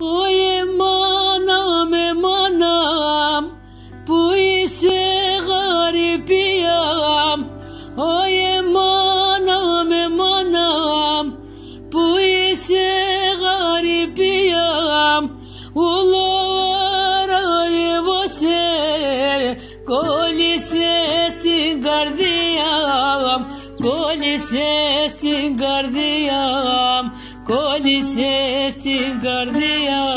Oye manam manam bu ise garibiyam Oye manam manam bu ise garibiyam Ulovaraye vose koli sestin gardiyam Koli sestin gardiyam को से स्थिर कर दिया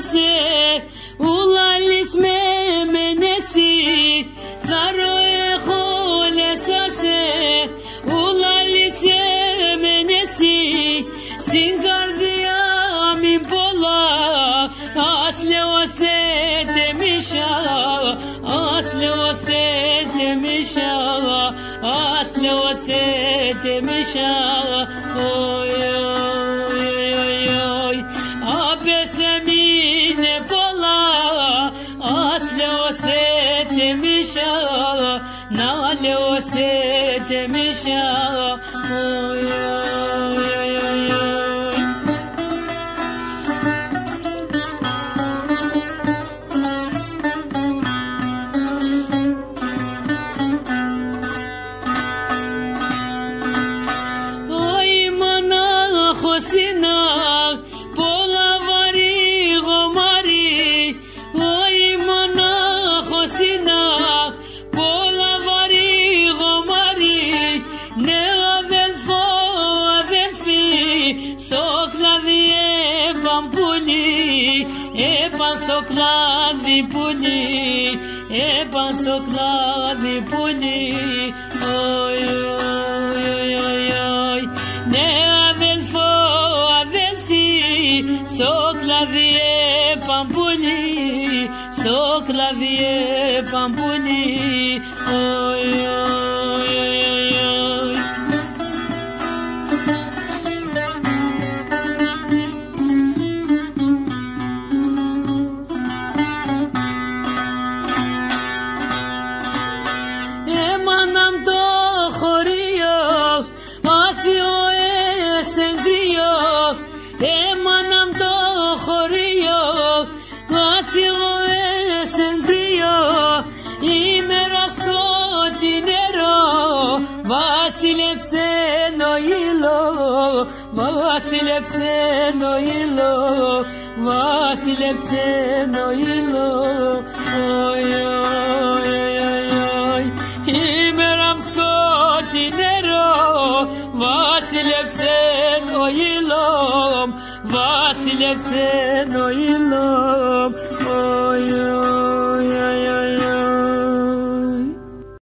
sase Ulalis me menesi? Tharoe khole sase Ulalis menesi? Singardia mi bola. Asle o se demişa Asle o se demişa Asle o se demişa Oy Nasle osete mişalo Nale osete mişalo Nale osete mişalo puni, e basokla di puni, e basokla di puni. Oy oy oy oy oy, ne avel fo avel fi, sokla e pampuni, sokla di e pampuni. Oy oy. Vasilepse no ilo, Vasilepse no ilo, Vasilepse no ilo. Oy oy oy oy oy. Imeram skotinero, Vasilepsen oyilom, Vasilepsen oyilom.